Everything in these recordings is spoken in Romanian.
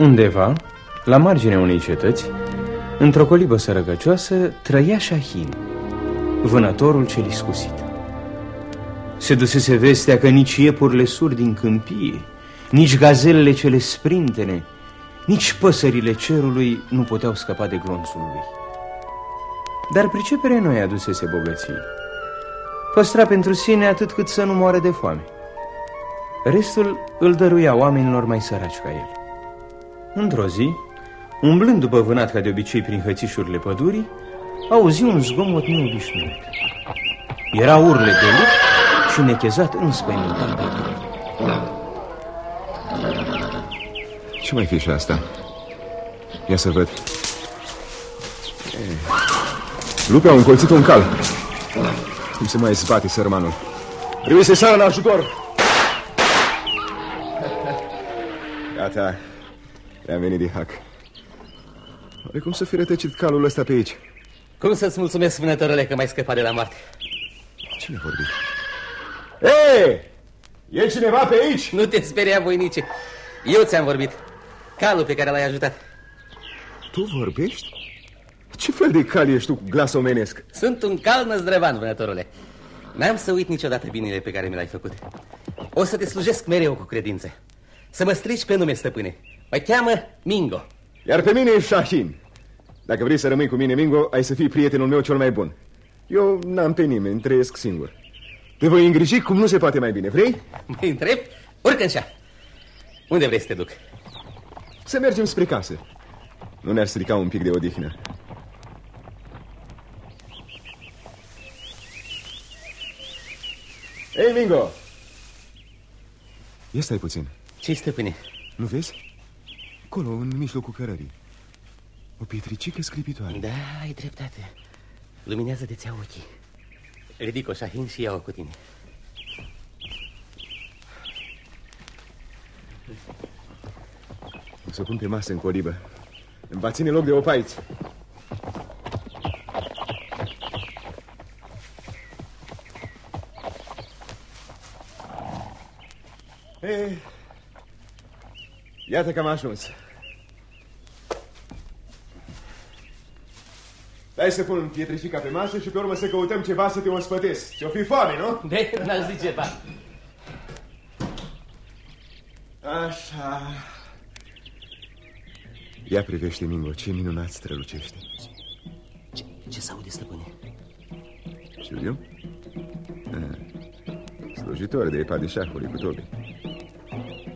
Undeva, la marginea unei cetăți, într-o colibă sărăcăcioasă, trăia Shahin, vânătorul cel iscusit. Se dusese vestea că nici iepurile sur din câmpie, nici gazelele cele sprintene, nici păsările cerului nu puteau scăpa de glonțul lui. Dar pricepere nu i adusese bogății. Păstra pentru sine atât cât să nu moară de foame. Restul îl dăruia oamenilor mai săraci ca el. Într-o zi, umblând după vânat ca de obicei prin hățișurile pădurii, auzi un zgomot neobișnuit. Era urle de lup și nechezat înspăimântat de Ce mai fi și asta? Ia să văd. Lupe au încolțit un cal. Cum se mai zbate sărmanul? Trebuie să sară în ajutor. Gata. I-am venit de hac. Oare cum să fi rătăcit calul ăsta pe aici? Cum să-ți mulțumesc, vânătorule, că mai scăpat de la moarte? Cine vorbi? Ei! E cineva pe aici? Nu te speria, voinice. Eu ți-am vorbit. Calul pe care l-ai ajutat. Tu vorbești? Ce fel de cal ești tu cu glas omenesc? Sunt un cal năzdrăvan, vânătorule. N-am să uit niciodată binele pe care mi l-ai făcut. O să te slujesc mereu cu credință. Să mă strici pe nume, stăpâne. Mă cheamă Mingo. Iar pe mine e Shahin. Dacă vrei să rămâi cu mine, Mingo, ai să fii prietenul meu cel mai bun. Eu n-am pe nimeni, trăiesc singur. Te voi îngriji cum nu se poate mai bine, vrei? Mă întreb? Urcă în Unde vrei să te duc? Să mergem spre casă. Nu ne-ar strica un pic de odihnă. Ei, Mingo! Ia stai puțin. Ce-i, stăpâne? Nu vezi? Acolo, în mijlocul cărării. O pietricică sclipitoare. Da, ai dreptate. Luminează de ți ochii. Ridic-o, Shahin, și iau cu tine. O să pun pe masă în colibă. Îmi va ține loc de opaiți. Iată că am ajuns. Hai să pun pietricica pe masă și pe urmă să căutăm ceva să te ospătesc. Ți-o fi foame, nu? De, n-aș zice, ceva. Așa. Ia privește, Mingo, ce minunat strălucește. Ce, ce s-aude, stăpâne? Știu ah, Slujitor de padișahului cu tobi.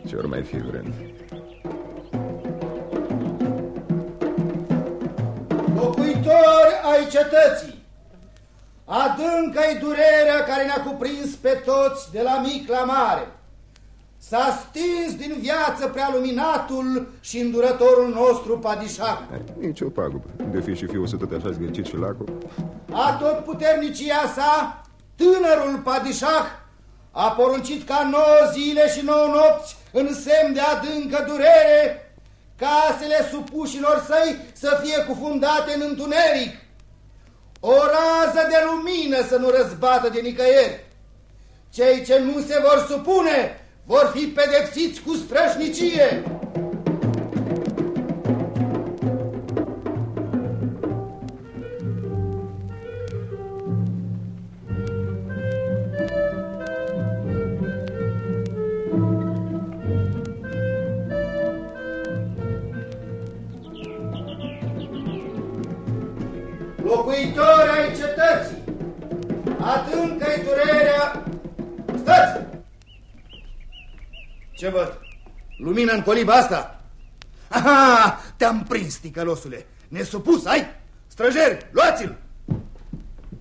Ce ori mai fi vrând. Ai cetății, adâncă-i durerea care ne-a cuprins pe toți de la mic la mare. S-a stins din viață prealuminatul și îndurătorul nostru padișah. Nici o pagubă, de fi și fiul să tot așa zgârcit și lacul. A tot puternicia sa, tânărul padișah, a poruncit ca nouă zile și nouă nopți în semn de adâncă durere, casele supușilor săi să fie cufundate în întuneric, o rază de lumină să nu răzbată de nicăieri. Cei ce nu se vor supune vor fi pedepsiți cu strășnicie. Ce văd? Lumină în coliba asta? Aha, te-am prins, ticălosule. Nesupus, ai? Străjeri, luați-l!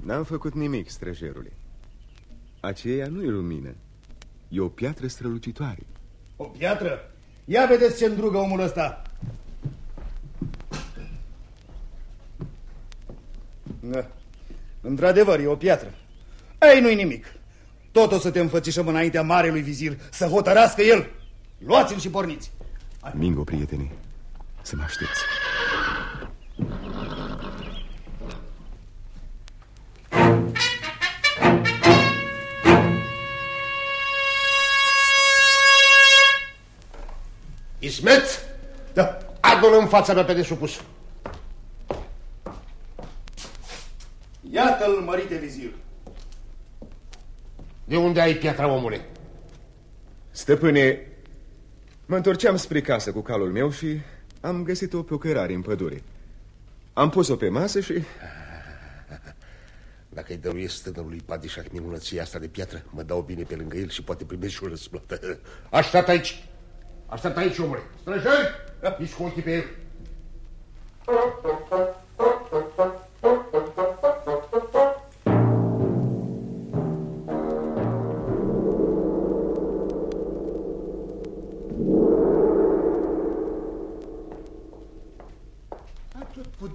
N-am făcut nimic, străjerule. Aceea nu e lumină. E o piatră strălucitoare. O piatră? Ia vedeți ce îndrugă omul ăsta. Da. Într-adevăr, e o piatră. Ei, nu-i nimic. Tot o să te înfățișăm înaintea marelui vizir, să hotărască el. Luați-l și porniți. Mingo, prieteni, să mă aștepți. Ismet, Da. Adu-l în fața mea pe desupus. Iată-l, mărite vizir. De unde ai piatra, omule? Stăpâne, mă întorceam spre casă cu calul meu și am găsit-o pe o cărare în pădure. Am pus-o pe masă și... Dacă îi dăruiesc stănărului Padișah minunăția asta de piatră, mă dau bine pe lângă el și poate primești și o răsplată. Aștept aici! Aștept aici, omule! Străjeri! Ești cu ochii pe el!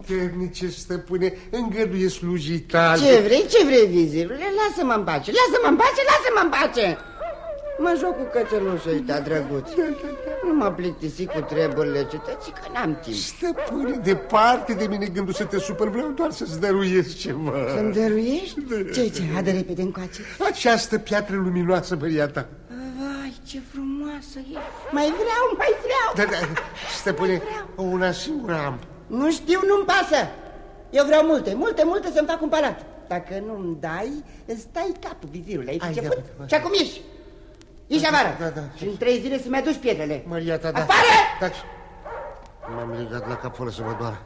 Puternice, stăpâne, îngăduie slujita. Ce vrei, ce vrei, vizirule? Lasă-mă în pace, lasă-mă în pace, lasă-mă în pace! Mă joc cu cățelușul ăsta, drăguț. Nu mă plictisi cu treburile cetății, că n-am timp. Stăpâne, departe de mine gândul să te supăr, vreau doar să-ți dăruiesc ceva. Să-mi dăruiești? Ce, ce? Adă repede încoace. Această piatră luminoasă, măria ta. Vai, ce frumoasă e. Mai vreau, mai vreau. Da, da, stăpâne, una singură am. Nu știu, nu-mi pasă. Eu vreau multe, multe, multe să-mi fac un palat. Dacă nu-mi dai, îți dai capul vizirului. Ai priceput? Și acum ieși. Ieși afară. Da, da, și în trei zile să-mi aduci pietrele. Maria ta, da. Afară! Da. M-am legat la cap fără să mă doară.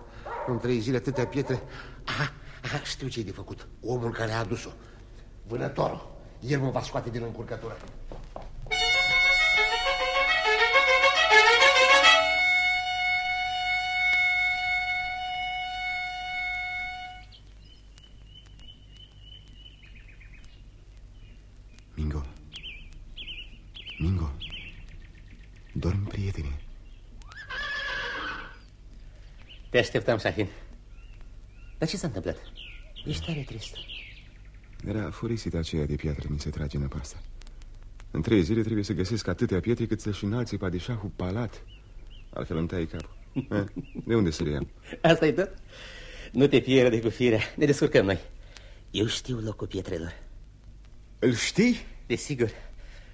În trei zile atâtea pietre. Aha, aha, știu ce e de făcut. Omul care a adus-o. Vânătorul. El mă va scoate din încurcătură. Te așteptam, Shahin. Dar ce s-a întâmplat? Ești tare trist. Era furisită aceea de piatră mi se trage năpasta. În trei zile trebuie să găsesc atâtea pietre cât să-și înalțe padișahul palat. Altfel îmi tai capul. Ha? De unde să le iau? asta e tot? Nu te pierde cu firea. Ne descurcăm noi. Eu știu locul pietrelor. Îl știi? Desigur.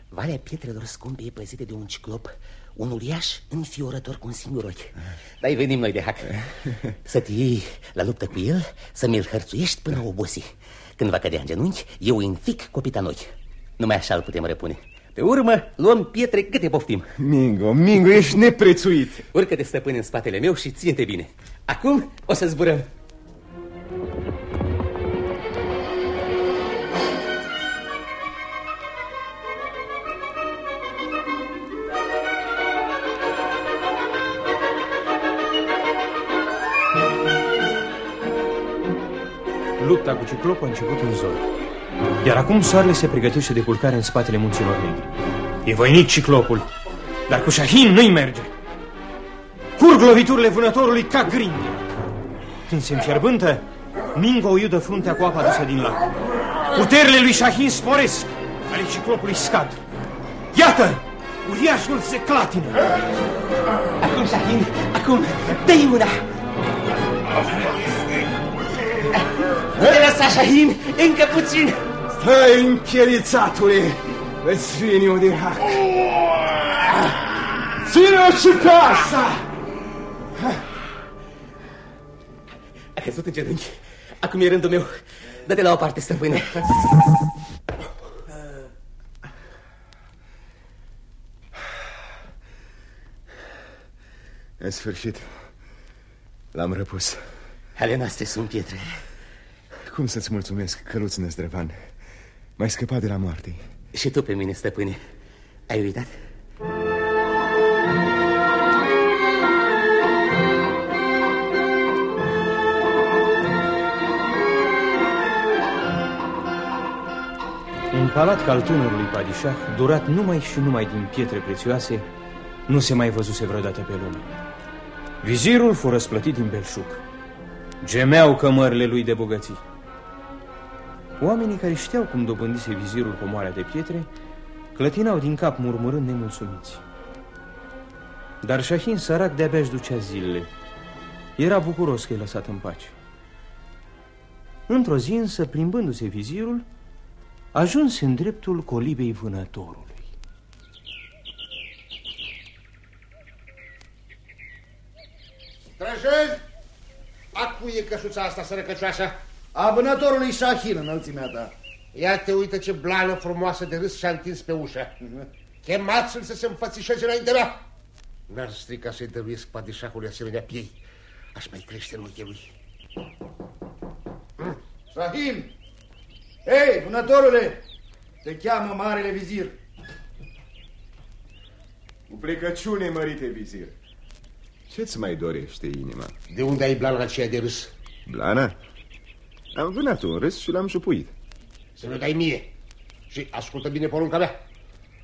Valea pietrelor scumpe e păzită de un ciclop, un uriaș înfiorător cu un singur ochi. Dar venim noi de hac. Să te iei la luptă cu el, să mi-l hărțuiești până obosi. Când va cădea în genunchi, eu îi înfic copita în ochi. Numai așa îl putem răpune. Pe urmă, luăm pietre câte poftim. Mingo, Mingo, ești neprețuit. Urcă-te stăpâne în spatele meu și ține-te bine. Acum o să zburăm. Lupta cu ciclopul a început în zor. Iar acum soarele se pregătește de culcare în spatele munților negri. E voinic ciclopul, dar cu Shahin nu-i merge. Curg loviturile vânătorului ca grinde. Când se înfierbântă, Mingo o iudă fruntea cu apa adusă din lac. Puterile lui Shahin sporesc, ale ciclopului scad. Iată, uriașul se clatină. Acum, Shahin, acum, dă-i una! Nu te lăsa, Shahin, încă puțin! Stai, încherițatule, îți vine eu de hac. Ține-o și pe asta! A căzut în genunchi. Acum e rândul meu. Dă-te la o parte, stăpâne. În sfârșit, l-am răpus. Ale noastre sunt pietre. Cum să-ți mulțumesc, căluț năzdrăvan? M-ai scăpat de la moarte. Și tu pe mine, stăpâne. Ai uitat? Un palat ca al tânărului Padișah, durat numai și numai din pietre prețioase, nu se mai văzuse vreodată pe lume. Vizirul fu răsplătit din belșug. Gemeau cămările lui de bogății. Oamenii care știau cum dobândise vizirul pomoarea de pietre, clătinau din cap murmurând nemulțumiți. Dar Shahin sărac de-abia își ducea zilele. Era bucuros că e lăsat în pace. Într-o zi însă, plimbându-se vizirul, ajuns în dreptul colibei vânătorului. Trăjeni! A cui e căsuța asta sărăcăcioasă? A vânătorului Shahin, înălțimea ta. Ia te uită ce blană frumoasă de râs și-a întins pe ușă. Chemați-l să se înfățișeze înaintea mea. N-ar strica să-i dăruiesc padișahului asemenea piei. Aș mai crește în ochii lui. Shahin! Hei, vânătorule! Te cheamă Marele Vizir. Cu plecăciune, mărite vizir. Ce-ți mai dorește inima? De unde ai blana aceea de râs? Blana? Am vânat un râs și l-am șupuit. Să ne dai mie. Și ascultă bine porunca mea.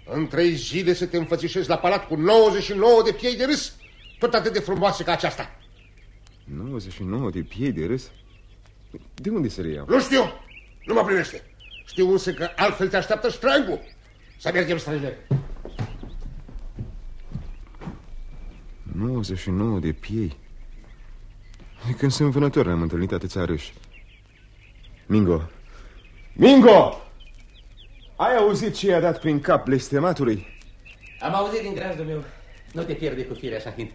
În trei zile să te înfățișezi la palat cu 99 de piei de râs, tot atât de frumoase ca aceasta. 99 de piei de râs? De unde să le iau? Nu știu, nu mă primește. Știu însă că altfel te așteaptă strangul. Să mergem străineri. 99 de piei. De când sunt vânător am întâlnit atâția râși. Mingo! Mingo! Ai auzit ce i-a dat prin cap blestematului? Am auzit din grajdul meu. Nu te pierde cu firea, Shahin.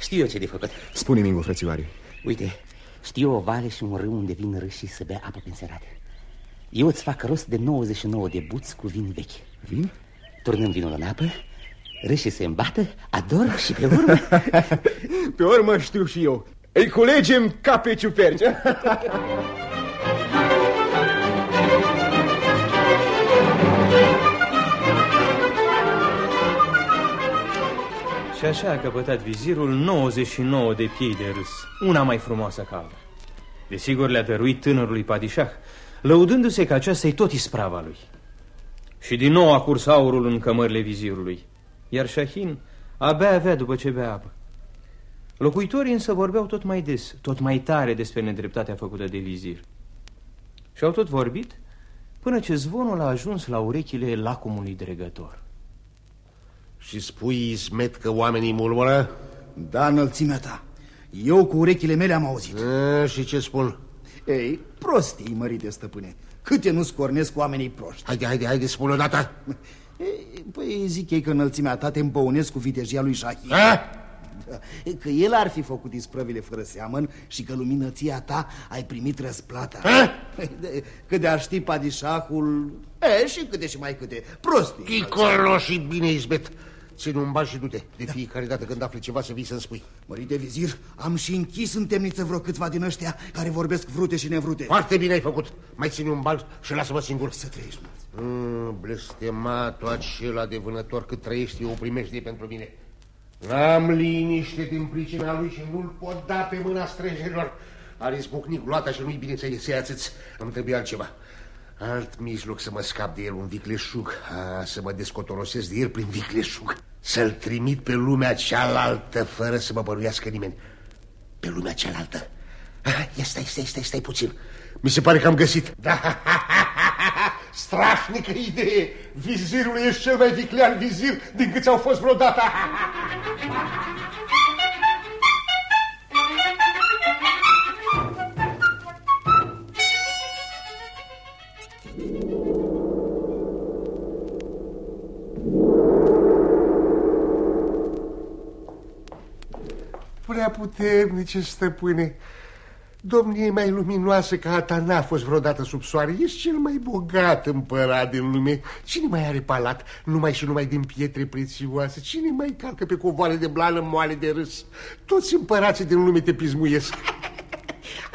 Știu eu ce de făcut. Spune, Mingo, frățioare. Uite, știu o vale și un râu unde vin râși să bea apă penserate. Eu îți fac rost de 99 de buți cu vin vechi. Vin? Turnăm vinul în apă, râșii se îmbată, ador și pe urmă... Pe urmă știu și eu. Îi culegem ca pe ciuperci. Și așa a căpătat vizirul 99 de piei de râs, una mai frumoasă ca alta. Desigur le-a dăruit tânărului padișah, lăudându-se că aceasta e tot isprava lui. Și din nou a curs aurul în cămările vizirului, iar Shahin abia avea după ce bea apă. Locuitorii însă vorbeau tot mai des, tot mai tare despre nedreptatea făcută de vizir. Și au tot vorbit până ce zvonul a ajuns la urechile lacumului dregător. Și spui, Ismet, că oamenii murmură? Da, înălțimea ta. Eu cu urechile mele am auzit. A, și ce spun? Ei, prostii, mărite stăpâne. Câte nu scornesc oamenii proști. Haide, haide, haide, spune odată. Ei, păi zic ei că înălțimea ta te împăunesc cu vitejia lui Shahin. A? Că el ar fi făcut isprăvile fără seamăn și că luminăția ta ai primit răsplata. A? Că de a ști padișahul... E, și câte și mai câte. Prostii. Chicolo și bine, Ismet. Ține un ban și du-te. De fiecare dată când afli ceva să vii să-mi spui. Mărite vizir, am și închis în temniță vreo câțiva din ăștia care vorbesc vrute și nevrute. Foarte bine ai făcut. Mai ține un ban și lasă-mă singur. Să trăiești mult. Mm, blestematul acela de vânător cât trăiești, o primești pentru mine. N-am liniște din pricina lui și nu-l pot da pe mâna străjerilor. Are izbucni gloata și nu-i bine să-i să atâți. Îmi trebuie altceva. Alt mijloc să mă scap de el, un vicleșug. A, să mă descotorosesc de el prin vicleșug. Să-l trimit pe lumea cealaltă, fără să mă bănuiască nimeni. Pe lumea cealaltă. Ah, ia stai, stai, stai, stai puțin. Mi se pare că am găsit. Da, strașnică idee. Vizirul e cel mai viclean vizir din câți au fost vreodată. Prea puternice, stăpâne. Domnie mai luminoasă ca a ta n-a fost vreodată sub soare. Ești cel mai bogat împărat din lume. Cine mai are palat numai și numai din pietre prețioase? Cine mai calcă pe covoare de blană moale de râs? Toți împărații din lume te pismuiesc.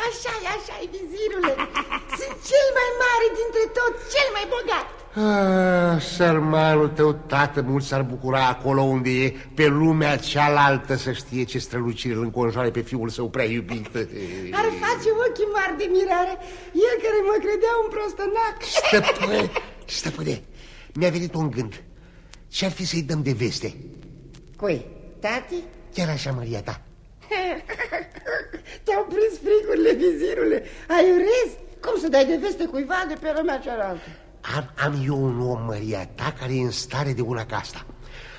așa e, așa e, vizirule. Sunt cel mai mare dintre toți, cel mai bogat. Ah, sărmanul tău, tată, mult s-ar bucura acolo unde e, pe lumea cealaltă să știe ce strălucire îl înconjoare pe fiul său prea iubit. Ar face ochii mari de mirare, el care mă credea un prostănac. Stăpâne, stăpâne, mi-a venit un gând. Ce-ar fi să-i dăm de veste? Cui, tati? Chiar așa, Maria ta. Te-au prins fricurile, vizirule. Ai urez? Cum să dai de veste cuiva de pe lumea cealaltă? Am, am eu un om, Maria ta, care e în stare de una ca asta.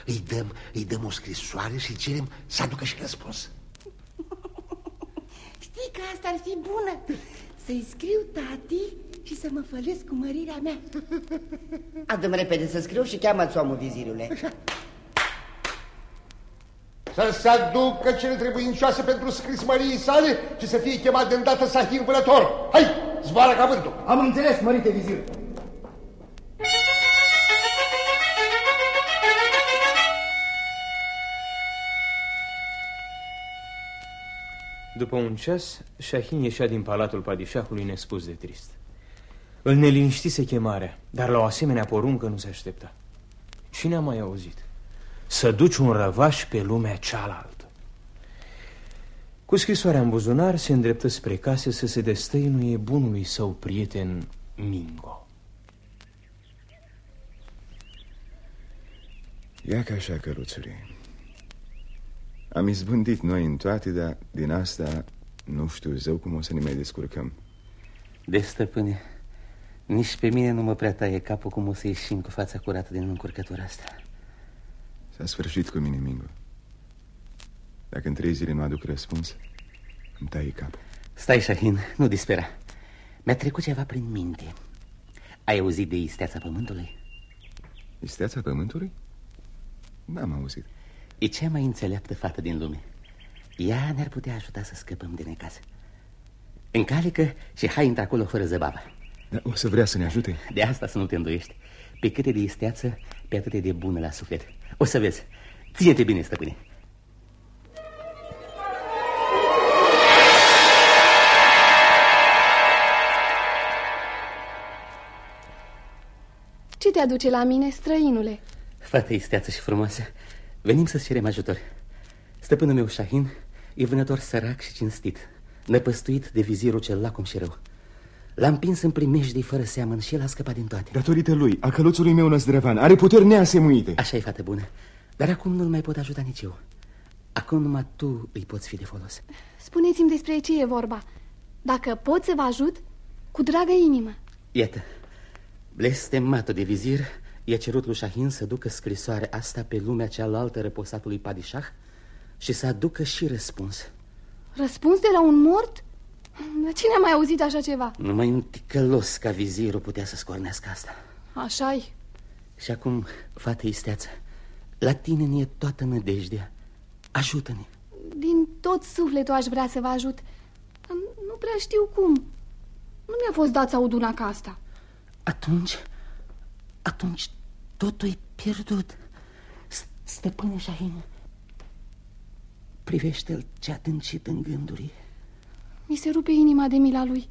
Îi dăm, îi dăm o scrisoare și cerem să aducă și răspuns. Știi că asta ar fi bună. Să-i scriu tati și să mă fălesc cu mărirea mea. Adu-mi repede să scriu și cheamă-ți omul, vizirule. să se aducă cele trebuincioase pentru scris Măriei sale și să fie chemat de îndată Sahir vânător. Hai, zboară ca vântul. Am înțeles, mărite vizir. După un ceas, Shahin ieșea din palatul padișahului nespus de trist. Îl neliniștise chemarea, dar la o asemenea poruncă nu se aștepta. Cine a mai auzit? Să duci un răvaș pe lumea cealaltă. Cu scrisoarea în buzunar se îndreptă spre casă să se destăinuie bunului său prieten Mingo. Ia ca așa, căruțule. Am izbândit noi în toate, dar din asta nu știu zău cum o să ne mai descurcăm. De stăpâne, nici pe mine nu mă prea taie capul cum o să ieșim cu fața curată din încurcătura asta. S-a sfârșit cu mine, Mingo. Dacă în trei zile nu aduc răspuns, îmi taie capul. Stai, Shahin, nu dispera. Mi-a trecut ceva prin minte. Ai auzit de isteața pământului? Isteața pământului? N-am auzit. E cea mai înțeleaptă fată din lume. Ea ne-ar putea ajuta să scăpăm de necaz. Încalică și hai intră acolo fără zăbavă. Dar o să vrea să ne ajute? De asta să nu te îndoiești. Pe câte de isteață, pe atât de bună la suflet. O să vezi. Ține-te bine, stăpâne. Ce te aduce la mine, străinule? Fată isteață și frumoasă, venim să-ți cerem ajutor. Stăpânul meu, Shahin, e vânător sărac și cinstit, năpăstuit de vizirul cel lacom și rău. L-am împins în primejdii fără seamăn și el a scăpat din toate. Datorită lui, a căluțului meu năzdrăvan, are puteri neasemuite. Așa e, fată bună, dar acum nu-l mai pot ajuta nici eu. Acum numai tu îi poți fi de folos. Spuneți-mi despre ce e vorba. Dacă pot să vă ajut, cu dragă inimă. Iată, blestematul de vizir i-a cerut lui Shahin să ducă scrisoarea asta pe lumea cealaltă răposatului Padishah și să aducă și răspuns. Răspuns de la un mort? Dar cine a mai auzit așa ceva? Numai un ticălos ca vizirul putea să scornească asta. așa -i. Și acum, fată isteață, la tine ne-e toată nădejdea. Ajută-ne. Din tot sufletul aș vrea să vă ajut. Dar nu prea știu cum. Nu mi-a fost dat să aud una ca asta. Atunci, atunci totul e pierdut. Stăpâne Shahin, privește-l ce adâncit în gânduri. Mi se rupe inima de mila lui.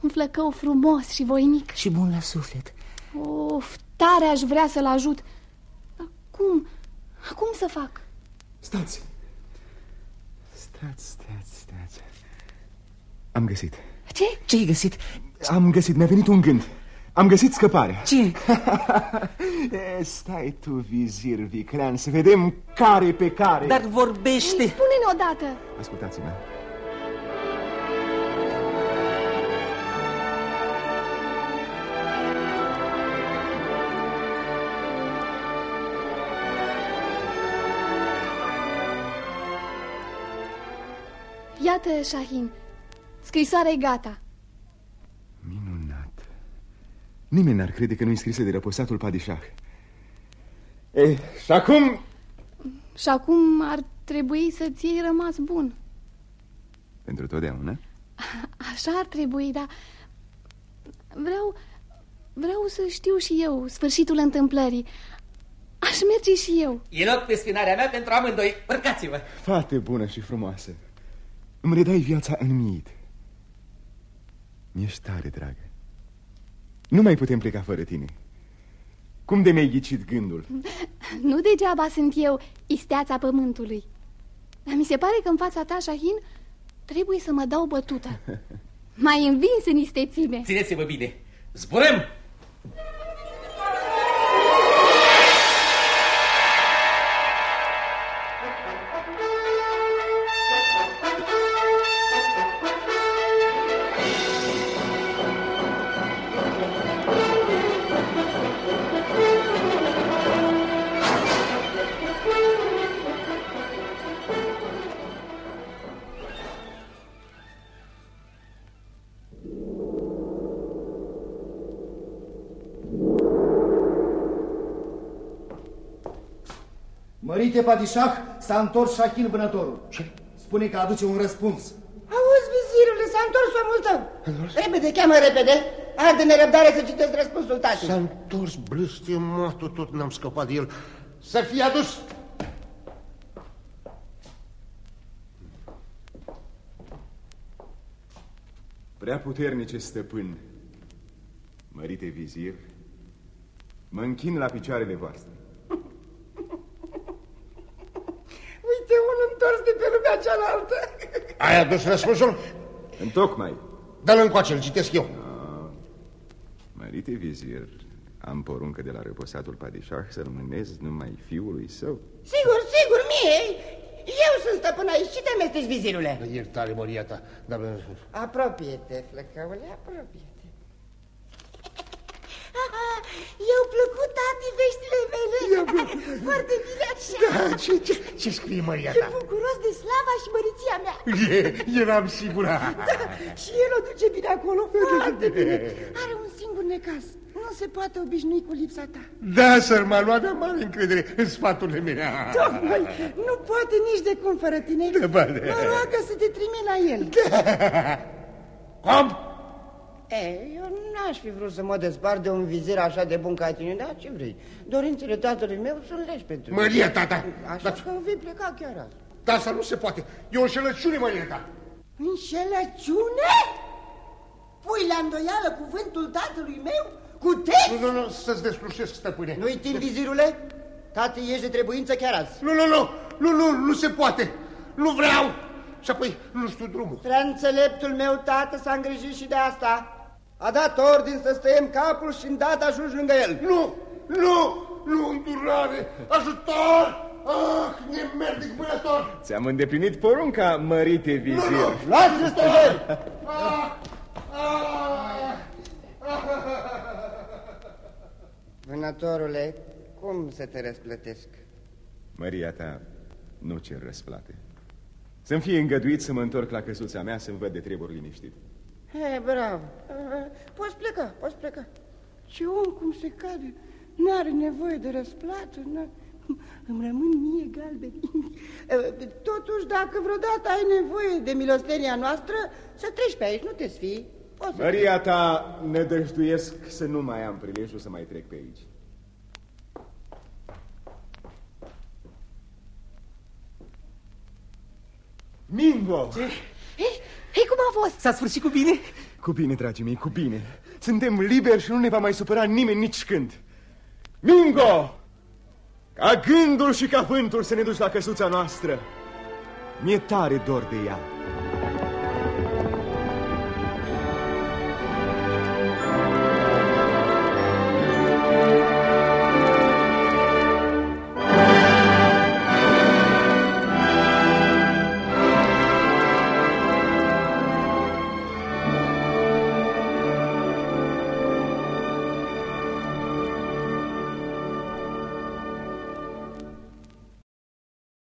Un flăcău frumos și voinic. Și bun la suflet. Of, tare aș vrea să-l ajut. Dar cum? Acum să fac? Stați! Stați, stați, stați. Am găsit. Ce? Ce-ai găsit? Am găsit, mi-a venit un gând. Am găsit scăparea. Ce? e, stai tu, vizir viclean, să vedem care pe care. Dar vorbește. Spune-ne odată. Ascultați-mă. Iată, Shahin, scrisoarea e gata. Minunat. Nimeni n-ar crede că nu-i scrisă de răposatul Padishah. E, și acum... Și acum ar trebui să ți rămas bun. Pentru totdeauna? Așa ar trebui, dar vreau, vreau să știu și eu sfârșitul întâmplării. Aș merge și eu. E loc pe spinarea mea pentru amândoi. Urcați-vă. Fate bună și frumoasă. Îmi redai viața înmiit. Mi-ești tare, dragă. Nu mai putem pleca fără tine. Cum de mi-ai ghicit gândul? Nu degeaba sunt eu isteața pământului. Dar mi se pare că în fața ta, Shahin, trebuie să mă dau bătută. Mai învins în istețime. Țineți-vă bine. Zburăm! Mărite Padișah, s-a întors Shahin vânătorul. Ce? Spune că aduce un răspuns. Auzi, vizirule, s-a întors omul tău. Repede, cheamă repede. Arde nerăbdare să citesc răspunsul tati. S-a întors blestematul, tot n-am scăpat de el. Să fie adus! Prea puternice stăpân, mărite vizir, mă închin la picioarele voastre. Uite, un întors de pe lumea cealaltă. Ai adus răspunsul? Întocmai. Dă-l încoace, îl citesc eu. No. Mărite vizir, am poruncă de la reposatul Padișah să rămânez numai fiului său. Sigur, sigur, mie. Eu sunt stăpân aici. Ce te amesteci, vizirule? Iertare, Maria ta, dar... Apropie-te, flăcăule, apropie-te. I-au plăcut, tati, veștile mele? Foarte bine așa. Da, ce, ce, ce scrie Maria E ta? bucuros de slava și măriția mea. E, eram sigură. Da, și el o duce bine acolo, foarte bine. Are un singur necaz. Nu se poate obișnui cu lipsa ta. Da, sărmanul avea mare încredere în sfaturile mele. Tocmai, nu poate nici de cum fără tine. Da, ba, da. Mă roagă să te trimi la el. Cum? E, eu n-aș fi vrut să mă despart de un vizir așa de bun ca tine, dar ce vrei? Dorințele tatălui meu sunt legi pentru Maria ta, da. Așa Da, că vei pleca chiar azi. da, asta nu se poate. E o înșelăciune, Maria ta. Înșelăciune? Pui la îndoială cuvântul tatălui meu? Cu text? Nu, nu, nu, să-ți deslușesc, stăpâne. Nu-i timp, vizirule? Tati, ești de trebuință chiar azi. Nu, nu, nu, nu, nu, nu se poate. Nu vreau. Și apoi nu știu drumul. Prea înțeleptul meu tată s-a îngrijit și de asta. A dat ordin să stăiem capul și îndată ajungi lângă el. Nu, nu, nu, îndurare, ajutor! Ah, nemernic vânător! Ți-am îndeplinit porunca, mărite vizir. Luați-l, străjeri! Ah, ah, Vânătorule, cum să te răsplătesc? Maria ta nu cer răsplate. Să-mi fie îngăduit să mă întorc la căsuța mea să-mi văd de treburi liniștit. He, bravo. Eh, Poți pleca, poți pleca. Ce om cum se cade. N-are nevoie de răsplată. n- Îmi rămân mie galbeni. Eh, Totuși, dacă vreodată ai nevoie de milostenia noastră, să treci pe aici, nu te sfii. Poți să... Maria ta nădăjduiesc să nu mai am prilejul să mai trec pe aici. Mingo! Hei, hei, cum a fost? S-a sfârșit cu bine? Cu bine, dragii mei, cu bine. Suntem liberi și nu ne va mai supăra nimeni nici când. Mingo! Ca gândul și ca vântul să ne duci la căsuța noastră. Mi-e tare dor de ea.